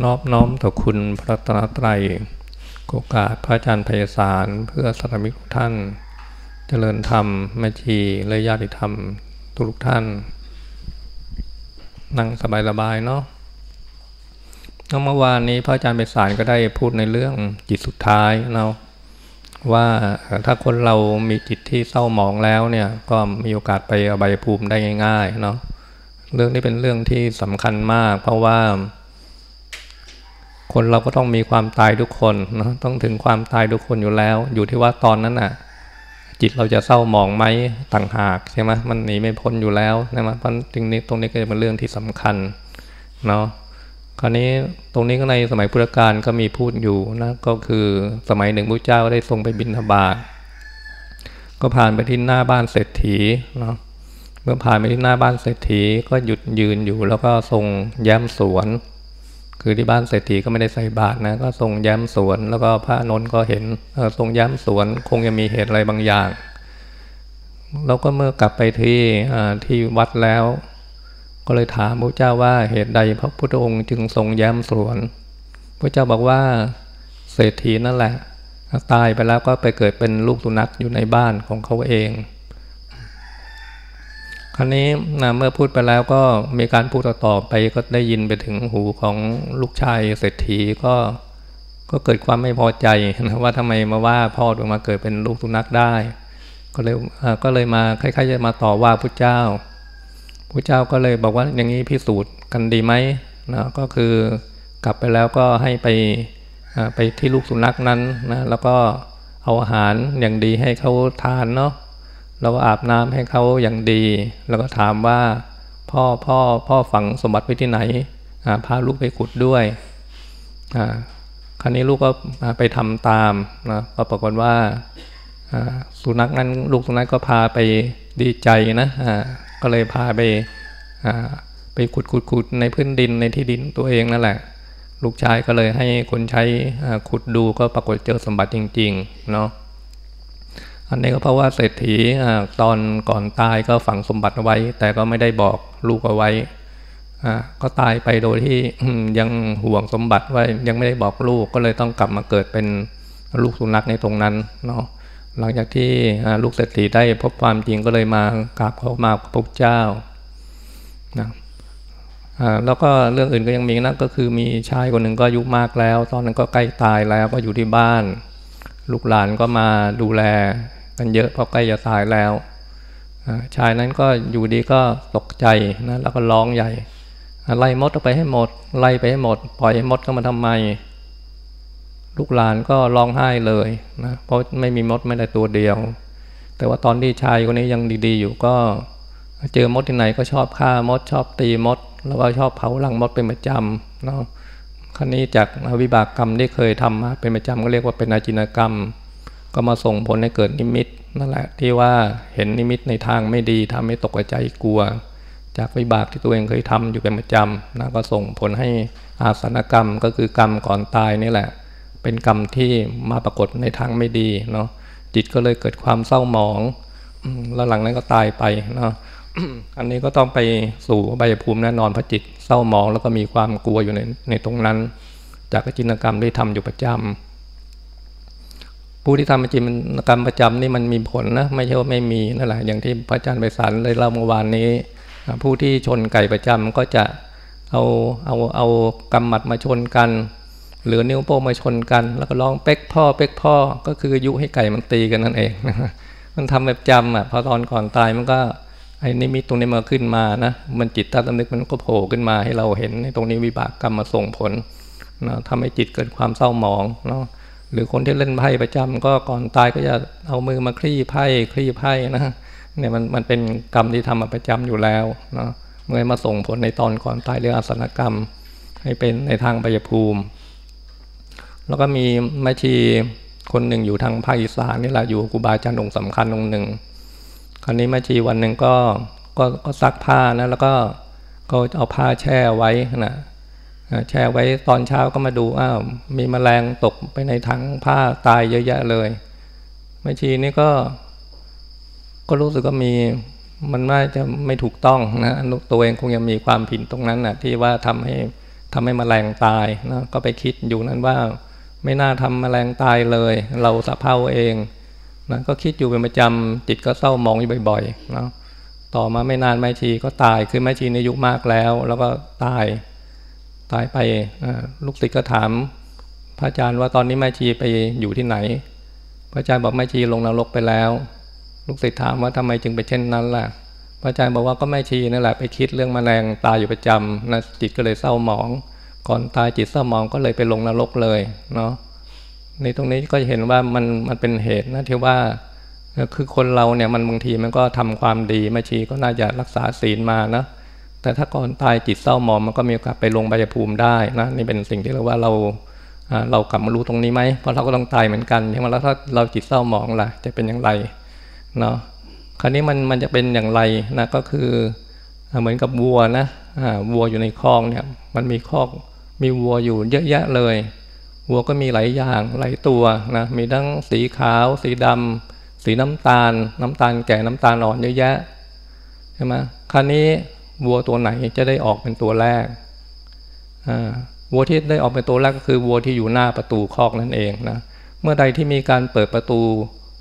นอบน้อมต่อคุณพระตนตรัยโอกาสพระอาจารย์ไพศาลเพื่อสัตมิกท่าน เจริญธรรมแม่ชีและญาติธรรมทุกท่าน นั่งสบายๆเนาะเมื่อวานนี้พระอาจารย์ไพศาลก็ได้พูดในเรื่องจิตสุดท้ายเนาะว่าถ้าคนเรามีจิตที่เศร้าหมองแล้วเนี่ยก็มีโอกาสไปอบายภูมิได้ง่าย ๆ เนาะเรื่องนี้เป็นเรื่องที่สำคัญมาก เพราะว่า คนเราก็ต้องมีความตายทุกคนนะต้องถึงความตายทุกคนอยู่แล้ว อยู่ที่ว่าตอนนั้นอะ จิตเราจะเศร้าหมองไหมต่างหากใช่ไหมมันหนีไม่พ้นอยู่แล้วนะมันเพราะตรงนี้ตรงนี้ก็จะเป็นเรื่องที่สำคัญเนาะคราวนี้ตรงนี้ก็ในสมัยพุทธกาลก็มีพูดอยู่นะก็คือสมัยหนึ่งพระเจ้าได้ทรงไปบิณฑบาตก็ผ่านไปที่หน้าบ้านเศรษฐีเนาะเมื่อผ่านไปที่หน้าบ้านเศรษฐีก็หยุดยืนอยู่แล้วก็ทรงแย้มสวน คือที่บ้านเศรษฐีก็ไม่ได้ใส่บาตรนะ ก็ทรงย้มสวน แล้วก็พระนนท์ก็เห็นทรงย้มสวนคงจะมีเหตุอะไรบางอย่าง แล้วก็เมื่อกลับไปที่ที่วัดแล้ว ก็เลยถามพระเจ้าว่าเหตุใดพระพุทธองค์จึงทรงย้มสวน พระเจ้าบอกว่าเศรษฐีนั่นแหละ ตายไปแล้วก็ไปเกิดเป็นลูกสุนัขอยู่ในบ้านของเขาเอง คราวนี้นะเมื่อพูดไปแล้วก็มีการพูดต่อไปก็ได้ยินไปถึงหูของลูกชายเศรษฐีก็ก็เกิดความไม่พอใจนะว่าทำไมมาว่าพ่อถึงมาเกิดเป็นลูกสุนัขได้ ก็เลยก็เลยมาคล้ายๆจะมาต่อว่าพระเจ้าพระเจ้าก็เลยบอกว่าอย่างนี้พิสูจน์กันดีไหมนะก็คือกลับไปแล้วก็ให้ไปไปที่ลูกสุนัขนั้นนะแล้วก็เอาอาหารอย่างดีให้เขาทานเนาะ เราก็อาบน้ำให้เขาอย่างดี แล้วก็ถามว่าพ่อพ่อพ่อฝังสมบัติไว้ที่ไหนพาลูกไปขุดด้วยครั้นี้ลูกก็ไปทำตามนะก็ปรากฏว่าสุนัขนั้นลูกสุนัขก็พาไปดีใจนะก็เลยพาไปไปขุดขุดขุดในพื้นดินในที่ดินตัวเองนั่นแหละ ลูกชายก็เลยให้คนใช้ขุดดูก็ปรากฏเจอสมบัติจริง ๆ เนาะ อันนี้ก็เพราะว่าเศรษฐีตอนก่อนตายก็ฝังสมบัติไว้ แต่ก็ไม่ได้บอกลูกเอาไว้ก็ตายไปโดยที่ยังห่วงสมบัติไว้ยังไม่ได้บอกลูกก็เลยต้องกลับมาเกิดเป็นลูกสุนัขในตรงนั้นเนาะหลังจากที่ลูกเศรษฐีได้พบความจริงก็เลยมากราบขอมาพบเจ้านะแล้วก็เรื่องอื่นก็ยังมีนะก็คือมีชายคนหนึ่งก็อายุมากแล้ว ตอนนั้นก็ใกล้ตายแล้วก็อยู่ที่บ้าน ลูกหลานก็มาดูแล กันเยอะเพราะใกล้จะตายแล้วชายนั้นก็อยู่ดีก็ตกใจนะแล้วก็ร้องใหญ่ไล่มดออกไปให้หมด ไล่ไปให้หมด ปล่อยให้มดก็มาทำไม ลูกหลานก็ร้องไห้เลยนะเพราะไม่มีมดไม่ได้ตัวเดียว แต่ว่าตอนที่ชายคนนี้ยังดีๆ อยู่ก็ เจอมดที่ไหนก็ชอบฆ่ามด ชอบตีมด แล้วก็ชอบเผาหลังมดเป็นประจำเนาะครั้นี้จากวิบากกรรมที่เคยทำมาเป็นประจำก็เรียกว่าเป็นอาจินกรรม ก็มาส่งผลให้เกิดนิมิตนั่นแหละที่ว่าเห็นนิมิตในทางไม่ดีทำให้ตกใจกลัว จากวิบากที่ตัวเองเคยทำอยู่เป็นประจำนะก็ส่งผลให้อาสนกรรมก็คือกรรมก่อนตายนี่แหละ เป็นกรรมที่มาปรากฏในทางไม่ดีเนาะจิตก็เลยเกิดความเศร้าหมองแล้วหลังนั้นก็ตายไปเนาะอันนี้ก็ต้องไปสู่ใบภูมิแน่นอนพระจิตเศร้าหมองแล้วก็มีความกลัวอยู่ในในตรงนั้น จากจินกรรมที่ทำอยู่ประจำ ผู้ที่ทำจิตกรรมประจำนี่มันมีผลนะไม่ใช่ว่าไม่มีนั่นแหละอย่างที่พระอาจารย์ไปสารเลยเล่าเมื่อวานนี้ ผู้ที่ชนไก่ประจำก็จะเอาเอาเอากำมัดมาชนกัน หรือนิ้วโป้งมาชนกัน แล้วก็ร้องเป๊กพ่อเป๊กพ่อก็คือยุให้ไก่มันตีกันนั่นเองมันทำแบบจำอะพอตอนก่อนตายมันก็ไอ้นิมิตตรงนี้มาขึ้นมานะมันจิตตาตำนึกมันก็โผล่ขึ้นมาให้เราเห็นในตรงนี้วิบากกรรมมาส่งผลนะทำให้จิตเกิดความเศร้าหมองเนาะ หรือคนที่เล่นไพ่ประจำก็ก่อนตายก็จะเอามือมาคลี่ไพ่คลี่ไพ่นะเนี่ยมันมันเป็นกรรมที่ทำมาประจำอยู่แล้วเนาะเมื่อมาส่งผลในตอนก่อนตายเรื่องอสนกรรม ให้เป็นในทางปยภูมิ แล้วก็มีแม่ชีคนหนึ่งอยู่ทางภาคอีสานนี่แหละอยู่กูบาอาจารย์องค์สำคัญองค์หนึ่ง คราวนี้แม่ชีวันหนึ่งก็ก็ก็ซักผ้านะแล้วก็ก็เอาผ้าแช่ไว้นะ แช่ไว้ตอนเช้าก็มาดูอ้าวมีแมลงตกไปในถังผ้าตายเยอะแยะเลยแม่ชีนี่ก็ ก็รู้สึกว่ามีมันน่าจะไม่ถูกต้องนะตัวเองคงยังมีความผิดตรงนั้นนะที่ว่าทำให้ทำให้มแมลงตายนะก็ไปคิดอยู่นั้นว่า ไม่น่าทำแมลงตายเลย เราสะเพาเองนะก็คิดอยู่เป็นประจำจิตก็เศร้ามองอยู่บ่อยๆนะต่อมาไม่นานแม่ชีก็ตายคือแม่ชีในยุคมากแล้ว แล้วก็ตาย ตายไปลูกศิษย์ก็ถาม พระอาจารย์ว่าตอนนี้แม่ชีไปอยู่ที่ไหน พระอาจารย์บอกแม่ชีลงนรกไปแล้ว ลูกศิษย์ถามว่าทำไมจึงเป็นเช่นนั้นล่ะ พระอาจารย์บอกว่าก็แม่ชีนั่นแหละไปคิดเรื่องมแมลงตายอยู่ประจำนะจิตก็เลยเศร้าหมอง ก่อนตายจิตเศร้าหมองก็เลยไปลงนรกเลยเนาะในตรงนี้ก็เห็นว่ามันมันเป็นเหตุนะที่ว่าคือคนเราเนี่ยมันบางทีมันก็ทำความดีแม่ชีก็น่าจะรักษาศีลมานะ แต่ถ้าก่อนตายจิตเศร้าหมองมันก็มีโอกาสไปลงบายภูมิได้นะนี่เป็นสิ่งที่เราว่าเราเรากลับมารู้ตรงนี้ไหมเพราะเราก็ต้องตายเหมือนกันใช่ไหมแล้วถ้าเราจิตเศร้าหมองล่ะจะเป็นอย่างไรเนาะคราวนี้มันมันจะเป็นอย่างไรนะก็คือเหมือนกับวัวนะวัวอยู่ในคลองเนี่ยมันมีคอกมีวัวอยู่เยอะแยะเลย วัวก็มีหลายอย่างหลายตัวนะมีทั้งสีขาว สีดำสีน้ำตาล น้ำตาลแก่น้ำตาลอ่อนเยอะแยะใช่ไหมคราวนี้ วัวตัวไหนจะได้ออกเป็นตัวแรกวัวที่ได้ออกเป็นตัวแรกก็คือวัวที่อยู่หน้าประตูคอกนั่นเองนะเมื่อใดที่มีการเปิดประตู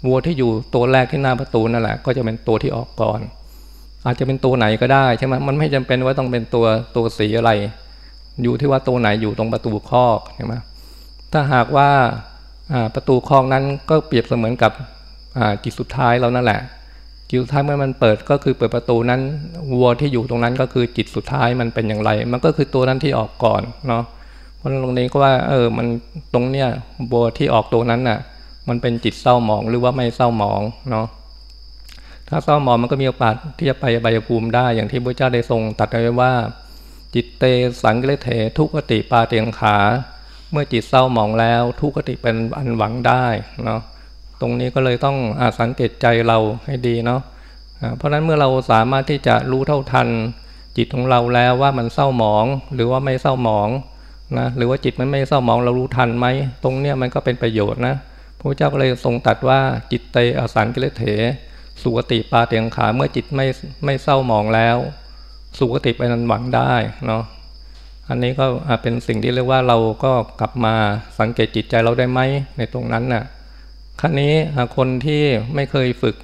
วัวที่อยู่ตัวแรกที่หน้าประตูนั่นแหละ ก็จะเป็นตัวที่ออกก่อน อาจจะเป็นตัวไหนก็ได้ใช่ไหมมันไม่จำเป็นว่าต้องเป็นตัวตัวสีอะไร อยู่ที่ว่าตัวไหนอยู่ตรงประตูคอกใช่ไหมถ้าหากว่าประตูคอกนั้นก็เปรียบเสมือนกับจิตสุดท้ายเรานั่นแหละ จิตสุดท้ายเมื่อมันเปิดก็คือเปิดประตูนั้นวัวที่อยู่ตรงนั้นก็คือจิตสุดท้ายมันเป็นอย่างไร มันก็คือตัวนั้นที่ออกก่อนเนาะเพราะตรงนี้ก็ว่า เออมันตรงเนี้ยวัวที่ออกตัวนั้นน่ะ มันเป็นจิตเศร้าหมองหรือว่าไม่เศร้าหมองเนาะถ้าเศร้าหมองมันก็มีโอกาสที่จะไปใบภูมิได้อย่างที่พระเจ้าได้ทรงตัดไว้ว่า จิตเตสังเกเถทุกติปาเตียงขา เมื่อจิตเศร้าหมองแล้ว ทุกติเป็นอันหวังได้เนาะ ตรงนี้ก็เลยต้องอสังเกตใจเราให้ดีเนาะเพราะนั้นเมื่อเราสามารถที่จะรู้เท่าทัน จิตของเราแล้วว่ามันเศร้าหมอง หรือว่าไม่เศร้าหมองนะหรือว่าจิตมันไม่เศร้าหมองเรารู้ทันไหมตรงเนี้ยมันก็เป็นประโยชน์นะพระเจ้าก็เลยทรงตัดว่าจิตเตอสันกิเลเถสุกติปาเตียงขาเมื่อจิตไม่ไม่เศร้าหมองแล้ว สุกติไปนันหวังได้เนาะอันนี้ก็เป็นสิ่งที่เรียกว่าเราก็กลับมาสังเกตจิตใจเราได้ไหมในตรงนั้นนะ่ะ ครั้นี้คนที่ไม่เคยฝึก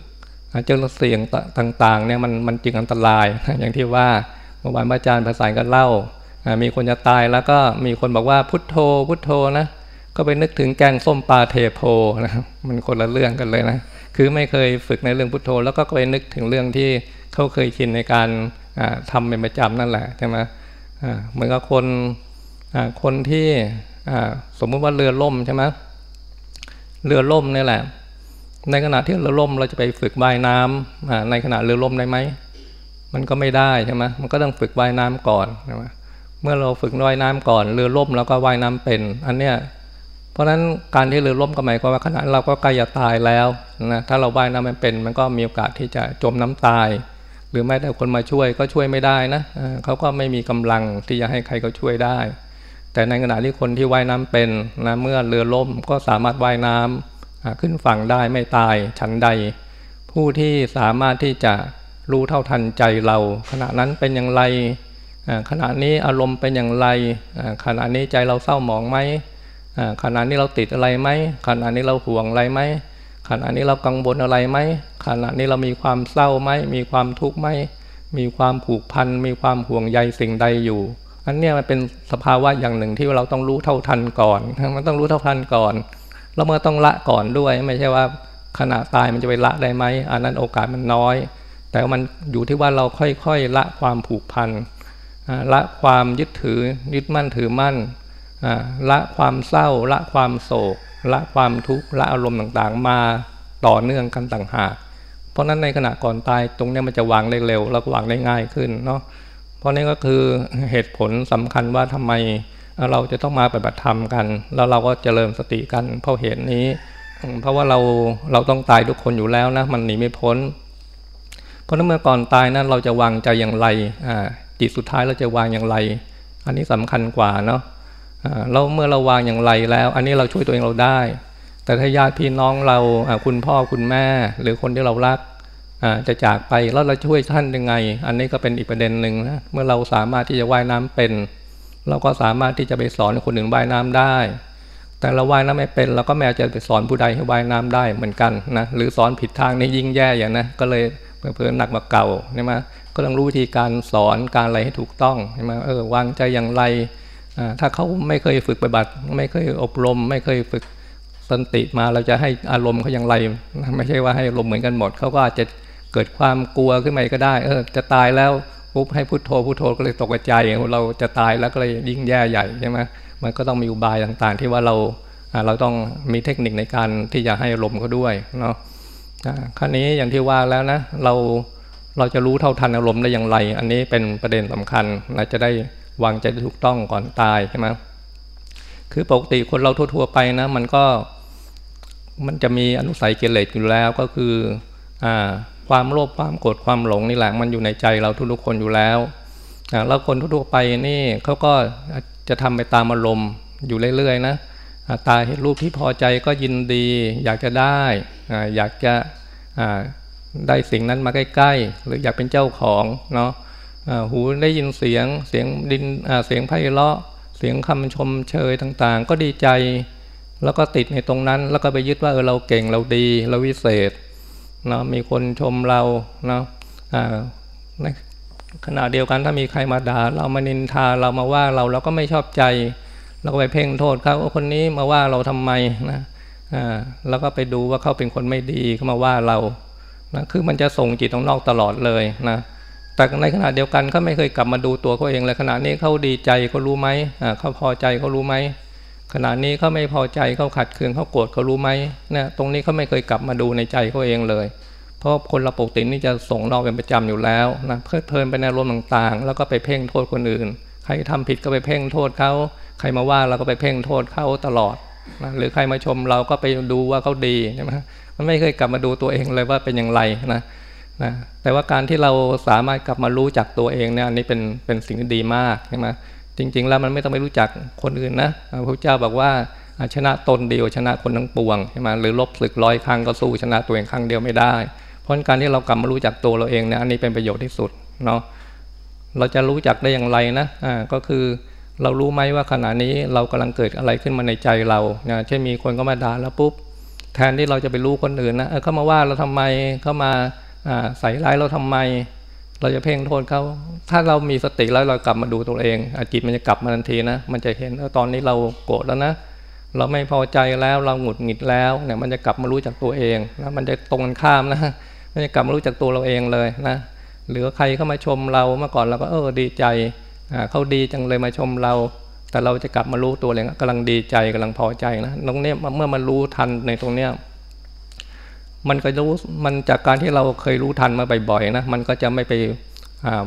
เจอเสียงต่างๆเนี่ยมันมันจริงอันตราย อย่างที่ว่าเมื่อวานอาจารย์ภาษากันเล่า มีคนจะตายแล้วก็มีคนบอกว่าพุทโธ พุทโธนะ ก็ไปนึกถึงแกงส้มปลาเทโพนะมันคนละเรื่องกันเลยนะ คือไม่เคยฝึกในเรื่องพุทโธ แล้วก็ไปนึกถึงเรื่องที่เขาเคยชินในการทำเป็นประจำนั่นแหละใช่ไหมเหมือนกับคนคนที่สมมุติว่าเรือล่มใช่ไหม เรือล่มนี่แหละ ในขณะที่เรือล่มเราจะไปฝึกว่ายน้ำในขณะเรือล่มได้ไหมมันก็ไม่ได้ใช่ไหมมันก็ต้องฝึกว่ายน้ำก่อนใช่ไหมเมื่อเราฝึกว่ายน้ำก่อน เรือล่มแล้วก็ว่ายน้ำเป็น อันเนี้ยเพราะฉะนั้นการที่เรือล่มก็หมายความว่าขณะเราก็ใกล้จะตายแล้วนะถ้าเราว่ายน้ำไม่เป็น มันก็มีโอกาสที่จะจมน้ำตาย หรือแม้แต่คนมาช่วยก็ช่วยไม่ได้นะเขาก็ไม่มีกำลังที่จะให้ใครก็ช่วยได้ แต่ในขณะที่คนที่ว่ายน้ำเป็นนะเมื่อเรือล่มก็สามารถว่ายน้ำขึ้นฝั่งได้ไม่ตายชั้นใด ผู้ที่สามารถที่จะรู้เท่าทันใจเรา ขณะนั้นเป็นอย่างไรขณะนี้อารมณ์เป็นอย่างไรขณะนี้ใจเราเศร้าหมองไหมขณะนี้เราติดอะไรไหมขณะนี้เราห่วงอะไรไหมขณะนี้เรากังวลอะไรไหมขณะนี้เรามีความเศร้าไหมมีความทุกข์ไหมมีความผูกพันมีความห่วงใยสิ่งใดอยู่ อันนี้มันเป็นสภาวะอย่างหนึ่งที่เราต้องรู้เท่าทันก่อนมันต้องรู้เท่าทันก่อน แล้วเมื่อต้องละก่อนด้วย ไม่ใช่ว่าขณะตายมันจะไปละได้ไหมอันนั้นโอกาสมันน้อย แต่มันอยู่ที่ว่าเราค่อยๆละความผูกพันละความยึดถือยึดมั่นถือมั่นละความเศร้า ละความโศก ละความทุกข์ละอารมณ์ต่างๆ มาต่อเนื่องกันต่างหาก เพราะนั้นในขณะก่อนตายตรงนี้มันจะวางได้เร็วแล้วก็วางได้ง่ายขึ้นเนาะ เพราะนี้ก็คือเหตุผลสำคัญว่าทำไมเราจะต้องมาปฏิบัติธรรมกัน แล้วเราก็เจริญสติกันเพราะเหตุนี้ เพราะว่าเราเราต้องตายทุกคนอยู่แล้วนะมันหนีไม่พ้น เพราะนั้นเมื่อก่อนตายนั้นเราจะวางใจอย่างไรจิตสุดท้ายเราจะวางอย่างไร อันนี้สำคัญกว่าเนาะเราเมื่อเราวางอย่างไรแล้ว อันนี้เราช่วยตัวเองเราได้ แต่ถ้าญาติพี่น้องเราคุณพ่อคุณแม่ หรือคนที่เรารัก จะจากไปแล้วเราช่วยท่านยังไง อันนี้ก็เป็นอีกประเด็นหนึ่งนะเมื่อเราสามารถที่จะว่ายน้ำเป็น เราก็สามารถที่จะไปสอนคนอื่นว่ายน้ำได้ แต่เราว่ายน้ำไม่เป็นเราก็ไม่จะไปสอนผู้ใดให้ว่ายน้ำได้เหมือนกันนะหรือสอนผิดทางนี่ยิ่งแย่อย่างนะก็เลยเพื่อหนักมาเก่าใช่ไหมก็ต้องรู้วิธีการสอนการอะไรให้ถูกต้องใช่ไหมเออวางใจอย่างไรถ้าเขาไม่เคยฝึกปฏิบัติไม่เคยอบรม ไม่เคยฝึกสติมาเราจะให้อารมณ์เขาอย่างไร ไม่ใช่ว่าให้อารมณ์เหมือนกันหมดเขาก็อาจจะ กิดความกลัวขึ้นมาก็ได้ เออ จะตายแล้วปุ๊บให้พุโทโธพุโทโธก็เลยตกใจเราจะตายแล้วก็เลยยิ่งแย่ใหญ่ใช่ไหมมันก็ต้องมีอุบายต่างๆ ที่ว่าเราเราต้องมีเทคนิคในการที่จะให้อารมณ์เขาด้วยเนาะครั้นี้อย่างที่ว่าแล้วนะเราเราจะรู้เท่าทันอารมณ์ได้อย่างไร อันนี้เป็นประเด็นสำคัญเราจะได้วางใจถูกต้องก่อนตายใช่ไหมคือปกติคนเราทั่วๆไปนะมันก็มันจะมีอนุสัยเกเรอยู่แล้วก็คืออ่า ความโลภความโกรธความหลงนี่แหละมันอยู่ในใจเราทุกๆคนอยู่แล้วแล้วคนทั่วไปนี่เขาก็จะทำไปตามอารมณ์อยู่เรื่อยๆนะตาเห็นรูปที่พอใจก็ยินดี อยากจะได้อยากจะได้สิ่งนั้นมาใกล้ๆ หรืออยากเป็นเจ้าของเนาะหูได้ยินเสียงเสียงดินเสียงไพเราะ เสียงคำชมเชยต่างๆ ก็ดีใจ แล้วก็ติดในตรงนั้น แล้วก็ไปยึดว่าเออเราเก่งเราดีเราวิเศษ เนาะมีคนชมเราเนาะในขณะเดียวกันถ้ามีใครมาด่าเรามานินทาเรามาว่าเราเราก็ไม่ชอบใจ เราก็ไปเพ่งโทษเขาคนนี้มาว่าเราทำไมนะอ่าแล้วก็ไปดูว่าเขาเป็นคนไม่ดีเขามาว่าเรานะคือมันจะส่งจิตตรงนอกตลอดเลยนะแต่ในขณะเดียวกันเขาไม่เคยกลับมาดูตัวเขาเองเลยขณะนี้เขาดีใจเขารู้ไหมอ่าเขาพอใจเขารู้ไหม ขณะนี้เขาไม่พอใจเขาขัดเคืองเขาโกรธเขารู้ไหมเนี่ยตรงนี้เขาไม่เคยกลับมาดูในใจเขาเองเลย เพราะคนเราปกตินี่จะส่งนอกเป็นประจำอยู่แล้วนะเพลิดเพลินไปในอารมณ์ต่างๆ แล้วก็ไปเพ่งโทษคนอื่น ใครทำผิดก็ไปเพ่งโทษเขาใครมาว่าเราก็ไปเพ่งโทษเขาตลอดนะหรือใครมาชมเราก็ไปดูว่าเขาดีใช่ไหมมันไม่เคยกลับมาดูตัวเองเลยว่าเป็นอย่างไรนะนะแต่ว่าการที่เราสามารถกลับมารู้จักตัวเองเนี่ยอันนี้เป็นเป็นสิ่งที่ดีมากใช่ไหม จริง ๆ แล้วมันไม่ต้องไปรู้จักคนอื่นนะพระเจ้าบอกว่าชนะตนเดียวชนะคนทั้งปวงใช่ไหมหรือลบศึกร้อยครั้งก็สู้ชนะตัวเองครั้งเดียวไม่ได้ เพราะการที่เรากลับมารู้จักตัวเราเองเนี่ยอันนี้เป็นประโยชน์ที่สุดเนาะเราจะรู้จักได้อย่างไรนะอ่าก็คือเรารู้ไหมว่าขณะนี้เรากำลังเกิดอะไรขึ้นมาในใจเราเนี่ยเช่นมีคนก็มาด่าแล้วปุ๊บแทนที่เราจะไปรู้คนอื่นนะเขามาว่าเราทำไมเขามาใส่ร้ายเราทำไม เราจะเพ่งโทษเขาถ้าเรามีสติแล้วเรากลับมาดูตัวเองจิตมันจะกลับมาทันทีนะมันจะเห็นว่าตอนนี้เราโกรธแล้วนะเราไม่พอใจแล้วเราหงุดหงิดแล้วเนี่ยมันจะกลับมารู้จักตัวเองนะมันจะตรงกันข้ามนะมันจะกลับมารู้จักตัวเราเองเลยนะหรือใครเข้ามาชมเราเมื่อก่อนเราก็เออดีใจเขาดีจังเลยมาชมเรา แต่เราจะกลับมารู้ตัวเองกำลังดีใจกำลังพอใจนะตรงนี้เมื่อมันรู้ทันในตรงเนี้ย มันก็รู้มันจากการที่เราเคยรู้ทันมาบ่อยๆนะมันก็จะไม่ไป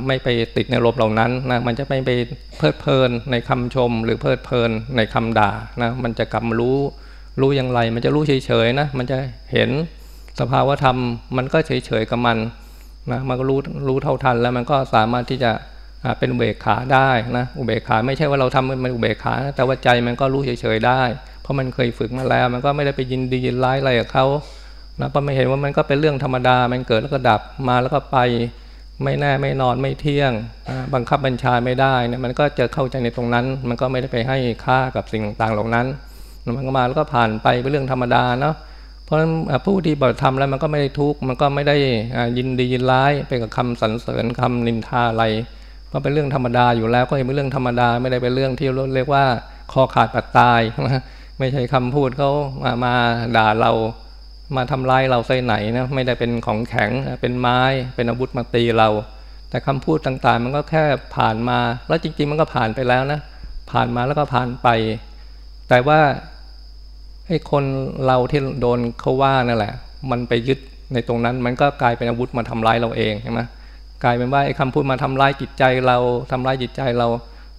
ไม่ไปติดในลมเหล่านั้นนะมันจะไม่ไปเพลิดเพลินในคำชม หรือเพลิดเพลินในคำด่านะมันจะกลับรู้รู้อย่างไร มันจะรู้เฉยๆนะมันจะเห็นสภาวะธรรม มันก็เฉยๆกับมันนะมันก็รู้รู้เท่าทันแล้วมันก็สามารถที่จะเป็นอุเบกขาได้นะอุเบกขาไม่ใช่ว่าเราทำมันอุเบกขาแต่ว่าใจมันก็รู้เฉยๆได้ เพราะมันเคยฝึกมาแล้ว มันก็ไม่ได้ไปยินดียินร้ายอะไรกับเขา นะเพราไม่เห็นว่ามันก็เป็นเรื่องธรรมดา มันเกิดแล้วก็ดับมาแล้วก็ไปไม่แน่ไม่นอนไม่เที่ยงบังคับบัญชาไม่ได้เนี่ยมันก็จะเข้าใจในตรงนั้น มันก็ไม่ได้ไปให้ค่ากับสิ่งต่างๆเหล่านั้น มันก็มาแล้วก็ผ่านไปเป็นเรื่องธรรมดาเนาะเพราะฉะนั้นผู้ที่บริธรรมแล้วมันก็ไม่ได้ทุกข์มันก็ไม่ได้ยินดียินร้ายไปกับคำสรรเสริญคำนินทาอะไรเพราะเป็นเรื่องธรรมดาอยู่แล้วก็เห็นเป็นเรื่องธรรมดาไม่ได้เป็นเรื่องที่เรียกว่าคอขาดปัดตายไม่ใช่คำพูดเขามามาด่าเรา มาทำลายเราใส่ไหนนะไม่ได้เป็นของแข็งเป็นไม้เป็นอาวุธมาตีเรา แต่คำพูดต่างๆ มันก็แค่ผ่านมา แล้วจริง ๆ มันก็ผ่านไปแล้วนะผ่านมาแล้วก็ผ่านไป แต่ว่าไอ้คนเราที่โดนเขาว่านั่นแหละ มันไปยึดในตรงนั้น มันก็กลายเป็นอาวุธมาทำร้ายเราเองใช่ไหมกลายเป็นว่าไอ้คำพูดมาทำร้ายจิตใจเราทำร้ายจิตใจเรา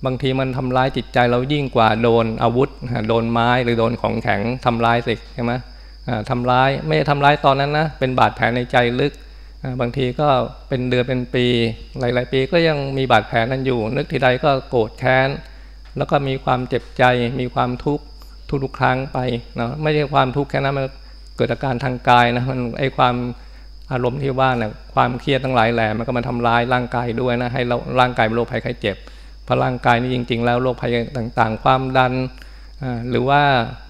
บางทีมันทำร้ายจิตใจเรายิ่งกว่าโดนอาวุธโดนไม้หรือโดนของแข็งทำร้ายสิใช่ไหม ทำร้ายไม่ทำร้ายตอนนั้นนะเป็นบาดแผลในใจลึก บางทีก็เป็นเดือนเป็นปี หลาย ๆ ปีก็ยังมีบาดแผลนั้นอยู่ นึกทีใดก็โกรธแค้น แล้วก็มีความเจ็บใจ มีความทุกข์ทุกๆครั้งไปเนาะไม่ใช่ความทุกข์แค่นั้นมันเกิดอาการทางกายนะมันไอความอารมณ์ที่ว่าเนี่ยความเครียดทั้งหลายแหล่มันก็มาทำร้ายร่างกายด้วยนะให้เราร่างกายเป็นโรคภัยไข้เจ็บพราะพร่างกายนี่จริง ๆ แล้วโรคภัยต่างๆ ความดันหรือว่า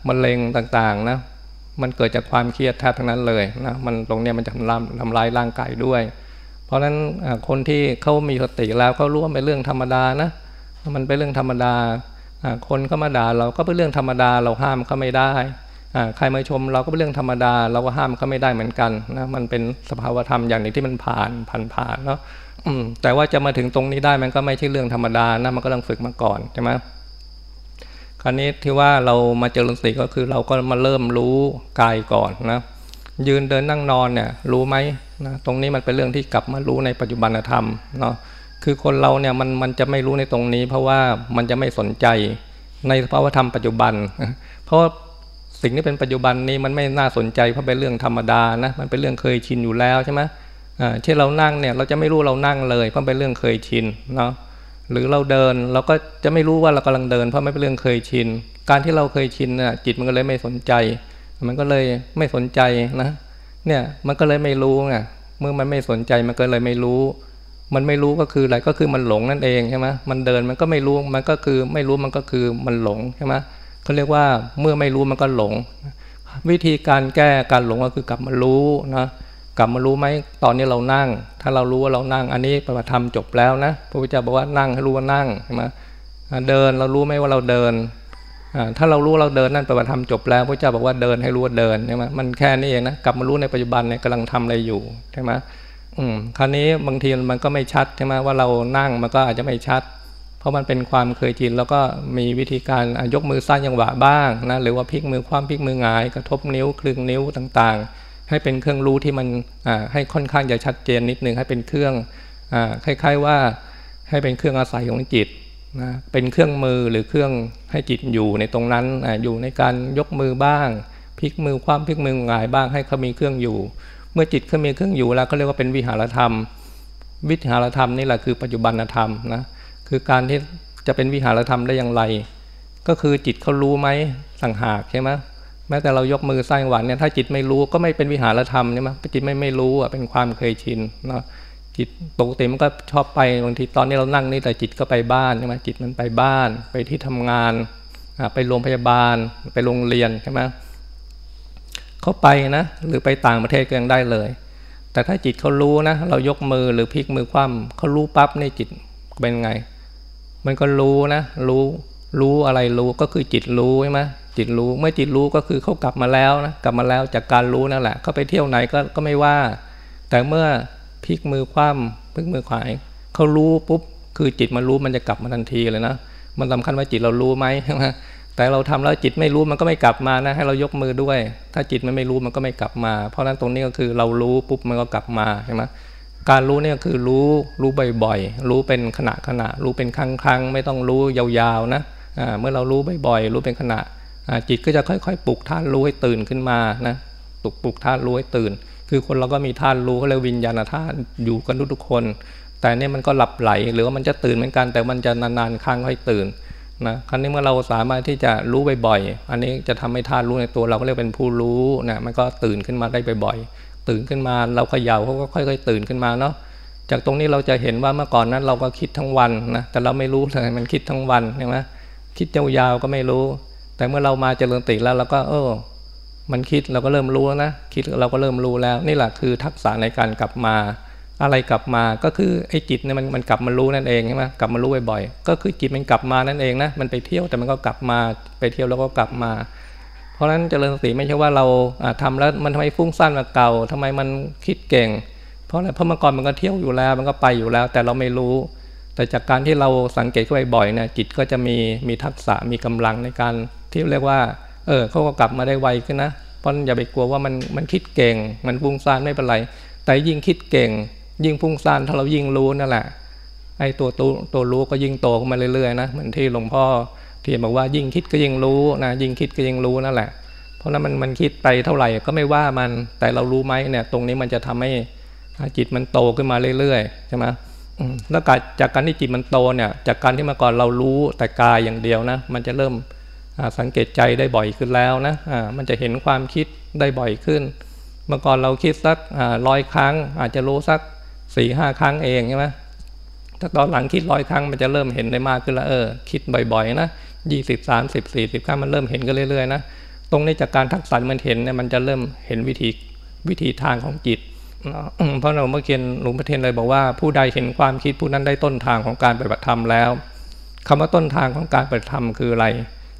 มะเร็งต่างๆนะ มันเกิดจากความเครียดแทบทั้งนั้นเลยนะมันตรงนี้มันจะทำทำลายร่างกายด้วย เพราะฉะนั้นคนที่เขามีสติแล้วเขารู้ว่าเป็นเรื่องธรรมดานะมันเป็นเรื่องธรรมดาคนก็มาด่าเราก็เป็นเรื่องธรรมดาเราห้ามเขาไม่ได้ใครมาชมเราก็เป็นเรื่องธรรมดา เราก็ห้ามเขาไม่ได้เหมือนกันนะมันเป็นสภาวธรรมอย่างหนึ่งที่มันผ่านผ่านผ่านเนาะแต่ว่าจะมาถึงตรงนี้ได้มันก็ไม่ใช่เรื่องธรรมดานะมันก็ต้องฝึกมาก่อนใช่ไหม คราวนี้ที่ว่าเรามาเจริญสติก็คือเราก็มาเริ่มรู้กายก่อนนะยืนเดินนั่งนอนเนี่ยรู้ไหมนะตรงนี้มันเป็นเรื่องที่กลับมารู้ในปัจจุบันธรรมเนาะคือคนเราเนี่ยมันมันจะไม่รู้ในตรงนี้ เพราะว่ามันจะไม่สนใจในสภาวธรรมปัจจุบัน เพราะสิ่งที่เป็นปัจจุบันนี้มันไม่น่าสนใจเพราะเป็นเรื่องธรรมดานะมันเป็นเรื่องเคยชินอยู่แล้วใช่ไหมอ่าที่เรานั่งเนี่ยเราจะไม่รู้เรานั่งเลยเพราะเป็นเรื่องเคยชินเนาะ หรือเราเดินเราก็จะไม่รู้ว่าเรากำลังเดิน เพราะไม่เป็นเรื่องเคยชิน การที่เราเคยชินน่ะจิตมันก็เลยไม่สนใจ มันก็เลยไม่สนใจนะเนี่ยมันก็เลยไม่รู้ไงเมื่อมันไม่สนใจมันก็เลยไม่รู้ มันไม่รู้ก็คืออะไรก็คือมันหลงนั่นเองใช่ไหมมันเดินมันก็ไม่รู้มันก็คือไม่รู้มันก็คือมันหลงใช่ไหมเขาเรียกว่าเมื่อไม่รู้มันก็หลง วิธีการแก้การหลงก็คือกลับมารู้นะ กลับมารู้ไหมตอนนี้เรานั่ง ถ้าเรารู้ว่าเรานั่ง อันนี้ปฏิบัติธรรมจบแล้วนะพระพุทธเจ้าบอกว่านั่งให้รู้ว่านั่งใช่ไหมเดินเรารู้ไหมว่าเราเดินถ้าเรารู้เราเดินนั่นปฏิบัติธรรมจบแล้วพระเจ้าบอกว่าเดินให้รู้ว่าเดินใช่ไหมมันแค่นี้เองนะกลับมารู้ในปัจจุบันเนี่ยกำลังทำอะไรอยู่ใช่ไหมอืมคราวนี้บางทีมันก็ไม่ชัดใช่ไหมว่าเรานั่งมันก็อาจจะไม่ชัด เพราะมันเป็นความเคยชินแล้วก็มีวิธีการยกมือสร้างยังหวะบ้างนะหรือว่าพลิกมือคว่ำพลิกมือหงายกระทบนิ้วคลึงนิ้วต่างๆ ให้เป็นเครื่องรู้ที่มันให้ค่อนข้างจะชัดเจนนิดนึงให้เป็นเครื่องอคล้ายๆว่าให้เป็นเครื่องอาศัยของจิตนะเป็นเครื่องมือหรือเครื่องให้จิตอยู่ในตรงนั้นออยู่ในการยกมือบ้างพลิกมือความพลิกมือหงายบ้างให้เขามีเครื่องอยู่ เมื่อจิตเขามีเครื่องอยู่แล้วเขาเรียกว่าเป็นวิหารธรรม วิหารธรรมนี่แหละคือปัจจุบันธรรมนะคือการที่จะเป็นวิหารธรรมได้อย่างไร ก็คือจิตเขารู้ไหมสังหากใช่ไหม แม้แต่เรายกมือสร้างหวันเนี่ยถ้าจิตไม่รู้ก็ไม่เป็นวิหารธรรมใช่ไหมจิตไม่ไม่รู้อะเป็นความเคยชินเนาะจิตปกติมันก็ชอบไปบางทีตอนนี้เรานั่งนี่แต่จิตก็ไปบ้านใช่ไหมจิตมันไปบ้านไปที่ทำงานไปโรงพยาบาลไปโรงเรียนใช่ไหมเขาไปนะหรือไปต่างประเทศก็ยังได้เลย แต่ถ้าจิตเขารู้นะ เรายกมือหรือพลิกมือคว่ำเขารู้ปั๊บในจิตเป็นไง มันก็รู้นะ รู้รู้อะไรรู้ก็คือจิตรู้ใช่ไหม จิตรู้เมื่อจิตรู้ก็คือเขากลับมาแล้วนะกลับมาแล้วจากการรู้นั่นแหละเขาไปเที่ยวไหนก็ก็ไม่ว่า แต่เมื่อพลิกมือคว่ำพลิกมือขวายเขารู้ปุ๊บคือจิตมันรู้มันจะกลับมาทันทีเลยนะมันสำคัญว่าจิตเรารู้ไหมใช่ไหมแต่เราทำแล้วจิตไม่รู้มันก็ไม่กลับมานะให้เรายกมือด้วย ถ้าจิตมันไม่รู้มันก็ไม่กลับมา เพราะฉะนั้นตรงนี้ก็คือเรารู้ปุ๊บมันก็กลับมาใช่ไหมการรู้เนี่ยคือรู้รู้บ่อยๆ รู้เป็นขณะขณะ รู้เป็นครั้งครั้งไม่ต้องรู้ยาวๆนะเมื่อเรารู้บ่อยๆ รู้เป็นขณะ จิตก็จะค่อยๆ ปลุกธาตุรู้ให้ตื่นขึ้นมานะปลุกปลุกธาตุรู้ให้ตื่น คือคนเราก็มีธาตุรู้เขาเรียกวิญญาณธาตุอยู่กันทุกคน แต่เนี่ยมันก็หลับไหลหรือว่ามันจะตื่นเหมือนกัน แต่มันจะนานๆครั้งให้ตื่นนะครั้นี้เมื่อเราสามารถที่จะรู้บ่อยๆ อันนี้จะทำให้ธาตุรู้ในตัวเราก็เรียกเป็นผู้รู้นะมันก็ตื่นขึ้นมาได้บ่อยๆ ตื่นขึ้นมาเราเขย่าเขาก็ค่อยๆ ตื่นขึ้นมาเนาะจากตรงนี้เราจะเห็นว่าเมื่อก่อนนั้นเราก็คิดทั้งวันนะแต่เราไม่รู้เลยมันคิดทั้งวันใช่ไหมคิดยาวๆก็ไม่รู้ แต่เมื่อเรามาเจริญติแล้วเราก็ เออ มันคิดเราก็เริ่มรู้แล้วนะ คิดเราก็เริ่มรู้แล้ว นี่แหละคือทักษะในการกลับมา อะไรกลับมาก็คือไอ้จิตเนี่ยมันมันกลับมารู้นั่นเองใช่ไหมกลับมารู้บ่อยๆก็คือจิตมันกลับมานั่นเองนะมันไปเที่ยวแต่มันก็กลับมาไปเที่ยวแล้วก็กลับมา เพราะฉะนั้นเจริญสติไม่ใช่ว่าเราทำแล้วมันทำไมฟุ้งซ่านกว่าเก่าทำไมมันคิดเก่ง เพราะอะไรเพราะเมื่อก่อนมันก็เที่ยวอยู่แล้ว มันก็ไปอยู่แล้ว แต่เราไม่รู้แต่จากการที่เราสังเกตเข้าไปบ่อยเนี่ยจิตก็จะมีมีทักษะมีกำลังในการ ที่เรียกว่า เออเขาก็กลับมาได้ไวขึ้นนะ เพราะอย่าไปกลัวว่ามันมันคิดเก่ง มันฟุ้งซ่านไม่เป็นไร แต่ยิ่งคิดเก่ง ยิ่งฟุ้งซ่านถ้าเรายิ่งรู้นั่นแหละไอ้ตัวตัวตัวรู้ก็ยิ่งโตขึ้นมาเรื่อยๆนะเหมือนที่หลวงพ่อเที่บอกว่ายิ่งคิดก็ยิ่งรู้นะยิ่งคิดก็ยิ่งรู้นั่นแหละ เพราะนั้นมันมันคิดไปเท่าไหร่ก็ไม่ว่ามันแต่เรารู้ไหมเนี่ย ตรงนี้มันจะทำให้จิตมันโตขึ้นมาเรื่อยๆใช่ไหมแล้วจากการที่จิตมันโตเนี่ย จากการที่เมื่อก่อนเรารู้แต่กายอย่างเดียวนะ มันจะเริ่ม สังเกตใจได้บ่อยขึ้นแล้วนะมันจะเห็นความคิดได้บ่อยขึ้น เมื่อก่อนเราคิดสักร้อยครั้ง อาจจะรู้สักสี่ห้าครั้งเองใช่ไหมถ้าตอนหลังคิดร้อยครั้งมันจะเริ่มเห็นได้มากขึ้นล้วเออคิดบ่อยๆนะยี่สิบสามสิบสี่สิบครั้งมันเริ่มเห็นกันเรื่อยๆนะตรงนี้จากการทักษะมันเห็นเนี่ยมันจะเริ่มเห็นวิธีวิธีทางของจิตเพราะเราเมื่อกี้หลวงพ่อเทียนเลยบอกว่าผู้ใดเห็นความคิดผู้นั้นได้ต้นทางของการปฏิบัติธรรมแล้วคำว่าต้นทางของการปฏิบัติธรรมคืออะไร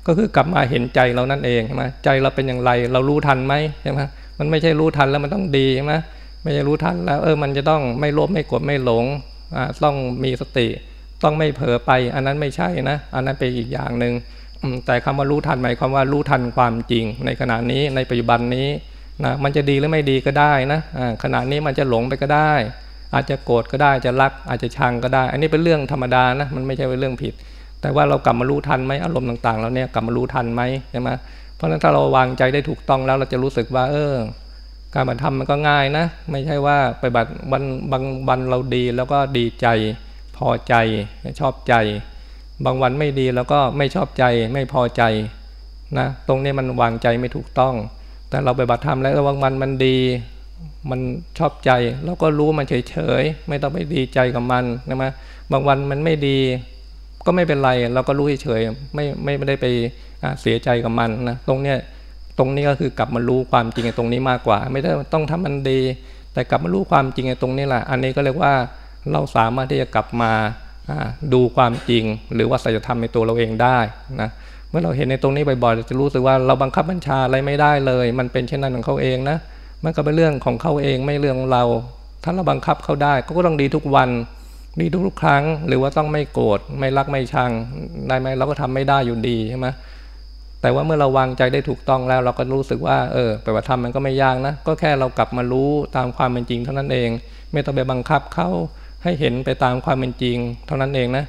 ก็คือกลับมาเห็นใจเรานั่นเองใช่ไหมใจเราเป็นอย่างไร เรารู้ทันไหมใช่ไหมมันไม่ใช่รู้ทันแล้วมันต้องดีใช่ไหมไม่ใช่รู้ทันแล้วเออมันจะต้องไม่โลภไม่กดไม่หลงอ่าต้องมีสติ ต้องไม่เผลอไป อันนั้นไม่ใช่นะ อันนั้นเป็นอีกอย่างหนึ่งแต่คำว่ารู้ทันหมายความว่ารู้ทันความจริง ในขณะนี้ในปัจจุบันนี้นะมันจะดีหรือไม่ดีก็ได้นะขณะนี้มันจะหลงไปก็ได้ อาจจะโกรธก็ได้จะรัก อาจจะชังก็ได้ อันนี้เป็นเรื่องธรรมดานะมันไม่ใช่เป็นเรื่องผิด แต่ว่าเรากลับมารู้ทันไหมอารมณ์ต่างๆแล้วเนี่ยกลับมารู้ทันไหมใช่ไหมเพราะฉะนั้นถ้าเราวางใจได้ถูกต้องแล้วเราจะรู้สึกว่า เออ การบัตรธรรมมันก็ง่ายนะ ไม่ใช่ว่าไปบัตรวันบางวันเราดีแล้วก็ดีใจ พอใจชอบใจ บางวันไม่ดีแล้วก็ไม่ชอบใจไม่พอใจนะตรงนี้มันวางใจไม่ถูกต้อง แต่เราไปบัติธรรมแล้วบางวันมันดีมันชอบใจเราก็รู้มันเฉยๆ ไม่ต้องไปดีใจกับมันนะมะบางวันมันไม่ดี ก็ไม่เป็นไรเราก็รู้เฉยๆไม่ไม่ไม่ได้ไปเสียใจกับมันนะตรงเนี้ยตรงนี้ก็คือกลับมารู้ความจริงในตรงนี้มากกว่า ไม่ได้ต้องทำมันดี แต่กลับมารู้ความจริงในตรงนี้แหละอันนี้ก็เรียกว่าเราสามารถที่จะกลับมาดูความจริง หรือว่าสัจธรรมในตัวเราเองได้นะเมื่อเราเห็นในตรงนี้บ่อยๆจะรู้สึกว่าเราบังคับบัญชาอะไรไม่ได้เลย มันเป็นเช่นนั้นของเขาเองนะมันก็เป็นเรื่องของเขาเองไม่เรื่องของเรา ถ้าเราบังคับเขาได้ก็ต้องดีทุกวัน ดีทุกครั้ง หรือว่าต้องไม่โกรธไม่รักไม่ชังได้ไหมเราก็ทำไม่ได้อยู่ดีใช่ไหมแต่ว่าเมื่อเราวางใจได้ถูกต้องแล้ว เราก็รู้สึกว่าเออปฏิบัติธรรมมันก็ไม่ยากนะ ก็แค่เรากลับมารู้ตามความเป็นจริงเท่านั้นเอง ไม่ต้องไปบังคับเขาให้เห็นไปตามความเป็นจริง เท่านั้นเองนะ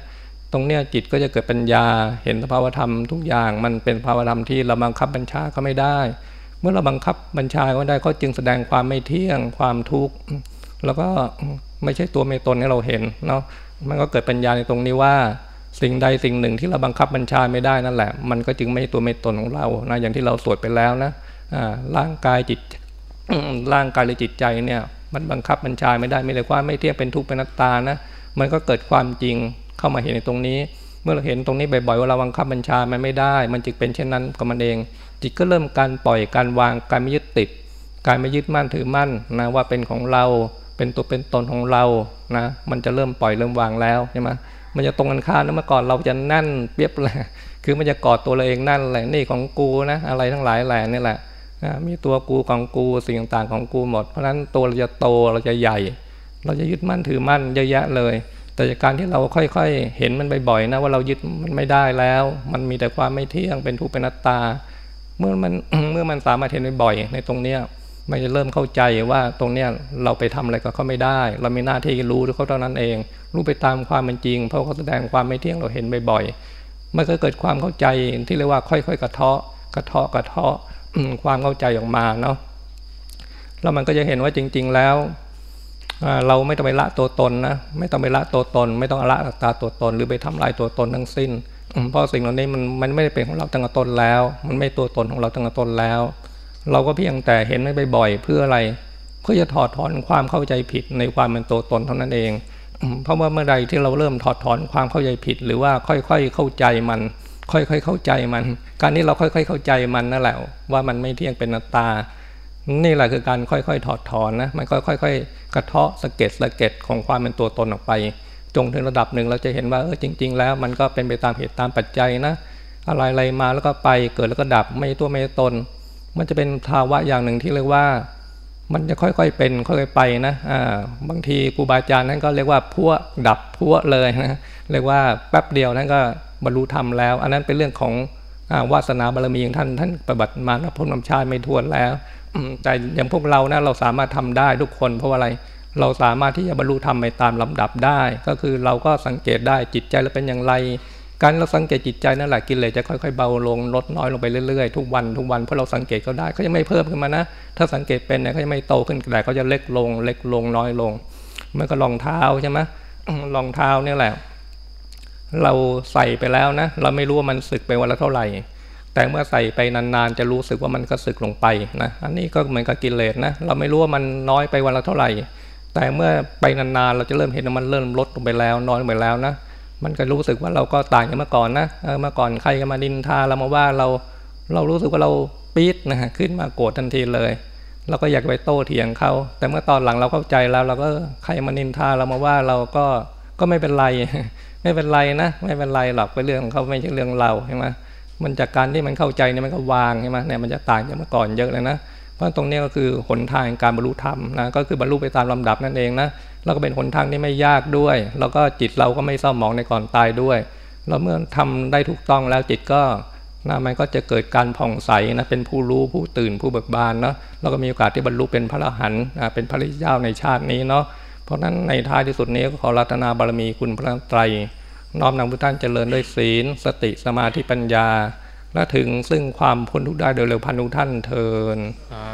ตรงเนี้ยจิตก็จะเกิดปัญญา เห็นสภาวธรรมทุกอย่างมันเป็นภาวธรรมที่เราบังคับบัญชาเขาไม่ได้ เมื่อเราบังคับบัญชาเขาได้เขาจึงแสดงความไม่เที่ยงความทุกข์ แล้วก็ไม่ใช่ตัวเมตนให้เราเห็นเนาะมันก็เกิดปัญญาในตรงนี้ว่าสิ่งใดสิ่งหนึ่งที่เราบังคับบัญชาไม่ได้นั่นแหละ มันก็จึงไม่ใช่ตัวเมตตนของเรานะอย่างที่เราสวดไปแล้วนะร่างกายจิตร่างกายหรือจิตใจเนี่ย มันบังคับบัญชาไม่ได้ไม่ได้ความไม่เที่ยงเป็นทุกข์เป็นนัตตานะมันก็เกิดความจริงเข้ามาเห็นในตรงนี้ เมื่อเราเห็นตรงนี้บ่อยๆว่าเราวังคับบัญชามันไม่ได้ มันจึงเป็นเช่นนั้นกับมันเอง จิตก็เริ่มการปล่อยการวางการไม่ยึดติด การไม่ยึดมั่นถือมั่นนะว่าเป็นของเรา เป็นตัวเป็นตนของเรานะมันจะเริ่มปล่อยเริ่มวางแล้วใช่ไหมมันจะตรงกันข้ามนะเมื่อก่อนเราจะนั่นเปียบเลยคือมันจะกอดตัวเราเองนั่นแหละนี่ของกูนะอะไรทั้งหลายแหล่นี่แหละมีตัวกูของกูสิ่งต่างๆของกูหมด เพราะฉะนั้นตัวเราจะโตเราจะใหญ่ เราจะยึดมั่นถือมั่นเยอะแยะเลย แต่จากการที่เราค่อยๆ เห็นมันบ่อยๆนะว่าเรายึดมันไม่ได้แล้ว มันมีแต่ความไม่เที่ยงเป็นทุกข์เป็นนัตตา เมื่อมันเมื่อมันสามารถเห็นบ่อยในตรงเนี้ย มันจะเริ่มเข้าใจว่าตรงเนี้ยเราไปทำอะไรกับเขาไม่ได้ เรามีหน้าที่รู้เขาเท่านั้นเอง รู้ไปตามความเป็นจริง เพราะเขาแสดงความไม่เที่ยงเราเห็นบ่อยๆมันก็เกิดความเข้าใจที่เรียกว่าค่อยๆ กระเทาะกระเทาะกระเทาะความเข้าใจออกมาเนาะแล้วมันก็จะเห็นว่าจริง ๆแล้วเราไม่ต้องไปละตัวตนนะไม่ต้องไปละตัวตน ไม่ต้องละตาตัวตน หรือไปทำลายตัวตนทั้งสิ้นเพราะสิ่งเหล่านี้มันมันไม่ได้เป็นของเราตั้งแต่ต้นแล้ว มันไม่ตัวตนของเราตั้งแต่ต้นแล้ว เราก็เพียงแต่เห็นไม่บ่อยๆเพื่ออะไร เพื่อจะถอดถอนความเข้าใจผิดในความเป็นตัวตนเท่านั้นเอง เพราะว่าเมื่อใดที่เราเริ่มถอดถอนความเข้าใจผิด หรือว่าค่อยๆเข้าใจมัน ค่อยๆเข้าใจมัน การที่เราค่อยๆเข้าใจมันนั่นแหละว่ามันไม่เที่ยงเป็นนตตา นี่แหละคือการค่อยๆถอดถอนนะมันค่อยๆกระเทาะสะเก็ดสะเก็ดของความเป็นตัวตนออกไป จงถึงระดับหนึ่งเราจะเห็นว่าเออจริง ๆ แล้ว มันก็เป็นไปตามเหตุตามปัจจัยนะ อะไรๆมาแล้วก็ไปเกิดแล้วก็ดับไม่ตัวไม่ตน มันจะเป็นภาวะอย่างหนึ่งที่เรียกว่า มันจะค่อยๆเป็นค่อยๆไปนะอ่าบางทีครูบาอาจารย์ท่านก็เรียกว่าพัวดับพัวเลยนะเรียกว่าแป๊บเดียวท่านก็บรรลุธรรมแล้ว อันนั้นเป็นเรื่องของวาสนาบารมีของท่านท่านปฏิบัติมาแล้วพ้นนำชาไม่ทวนแล้วแต่อย่างพวกเรานะเราสามารถทำได้ทุกคนเพราะอะไรเราสามารถที่จะบรรลุธรรมไปตามลำดับได้ ก็คือเราก็สังเกตได้จิตใจเราเป็นอย่างไร การเราสังเกตจิตใจนั่นแหละกินเลยจะค่อยๆเบาลงลดน้อยลงไปเรื่อยๆทุกวันทุกวันเพราะเราสังเกตเขาได้เขาจะไม่เพิ่มขึ้นมานะถ้าสังเกตเป็นเนี่ยเขาจะไม่โตขึ้นแต่เขาจะเล็กลง เล็กลงน้อยลงเมื่อก็รองเท้าใช่ไหมรองเท้าเนี่ยแหละ เราใส่ไปแล้วนะ เราไม่รู้ว่ามันสึกไปวันละเท่าไหร่ แต่เมื่อใส่ไปนานๆ จะรู้สึกว่ามันก็สึกลงไปนะอันนี้ก็เหมือนกับกิเลสนะ เราไม่รู้ว่ามันน้อยไปวันละเท่าไหร่แแต่เมื่อไปนานๆเราจะเริ่มเห็นว่ามันเริ่มลดลงไปแล้วน้อยลงไปแล้วนะ มันก็รู้สึกว่าเราก็ต่างจากเมื่อก่อนนะเมื่อก่อนใครก็มาดินทาเรามาว่าเราเรารู้สึกว่าเราปี๊ดนะฮะขึ้นมาโกรธทันทีเลยเราก็อยากไปโต้เถียงเขา แต่เมื่อตอนหลังเราเข้าใจแล้ว เราก็ใครมานินทาเรามาว่าเราก็ก็ไม่เป็นไร ไม่เป็นไรนะ ไม่เป็นไรหรอกเป็นเรื่องของเขาไม่ใช่เรื่องเราใช่ไหมมันจากการที่มันเข้าใจเนี่ยมันก็วางใช่ไหมเนี่ยมันจะต่างจากเมื่อก่อนเยอะเลยนะ เพราะตรงนี้ก็คือหนทางการบรรลุธรรมนะก็คือบรรลุไปตามลำดับนั่นเองนะ แล้วก็เป็นหนทางที่ไม่ยากด้วย แล้วก็จิตเราก็ไม่เศร้าหมองในก่อนตายด้วยเราเมื่อทำได้ถูกต้องแล้วจิตก็นะมันก็จะเกิดการผ่องใสนะเป็นผู้รู้ผู้ตื่นผู้เบิกบานเนาะแล้วก็มีโอกาสที่บรรลุเป็นพระอรหันต์เป็นพระริยเจ้าในชาตินี้เนาะเพราะฉะนั้นในท้ายที่สุดนี้ก็ขอรัตนาบารมีคุณพระไตรน้อมนำพุทท่านเจริญด้วยศีล สติสมาธิปัญญา และถึงซึ่งความพ้นทุกข์ได้โดยเร็วพันทุกท่านเทินสา